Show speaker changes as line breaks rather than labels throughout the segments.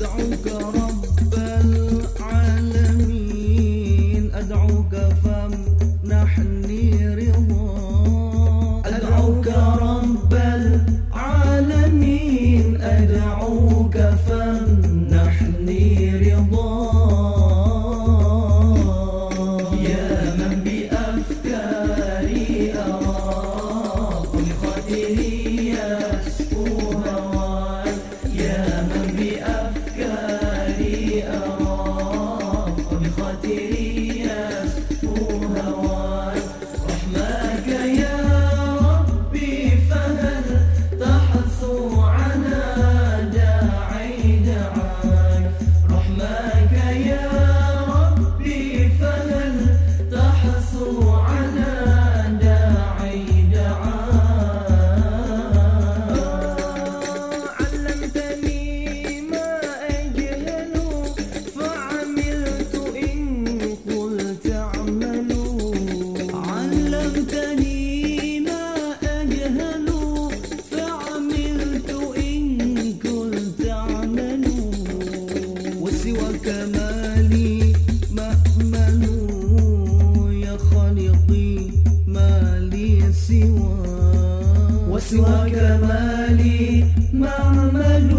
أدعوك رب العالمين. أدعوك فامنحني رضا. أدعوك رب العالمين. أدعوك فامنحني رضا. يا من بأفكاري أرى. قل قدري يا وكمالي مأمن يا خالقي ما لي سوى. وسوى كمالي مأمن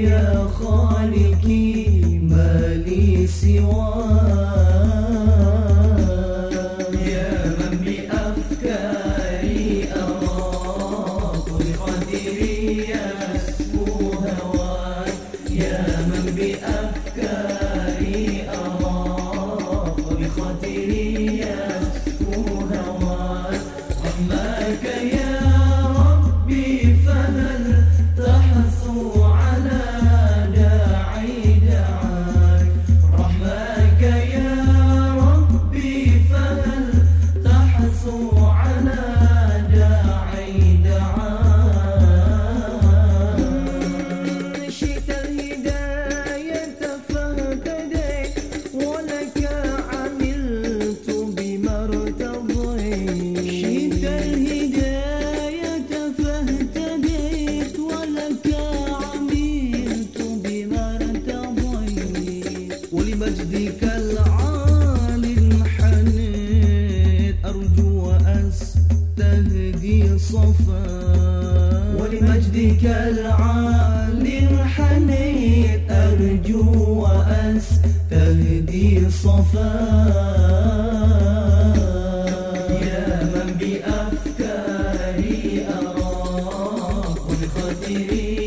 يا خالقي ما لي سوى. Yeah. بمجدك العالي انحنيت أرجو وأستهدي صفا. ولمجدك العالي انحنيت أرجو وأستهدي صفا. يا من بأفكاري أراك خطيري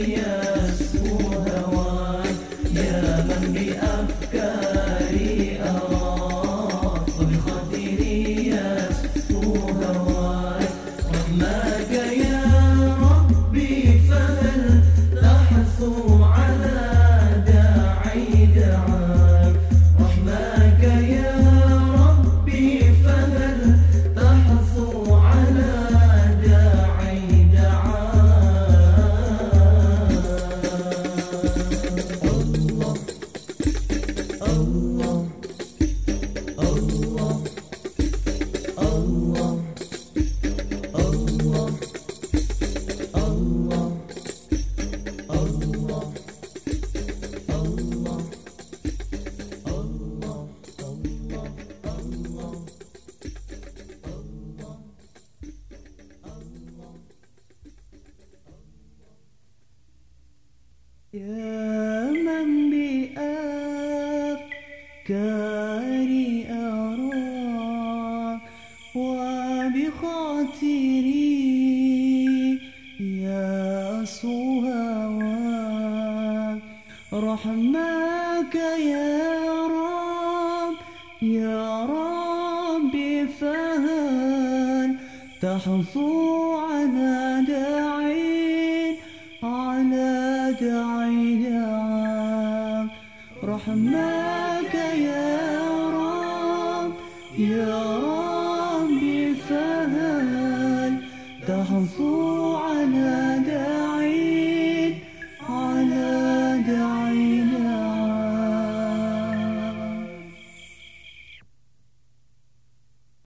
يا من بأفكاري أراك وبخاطري يسوع رحمك يا رب يا رب فهل تحفظ رحمك يا رب يا رب فهل داعي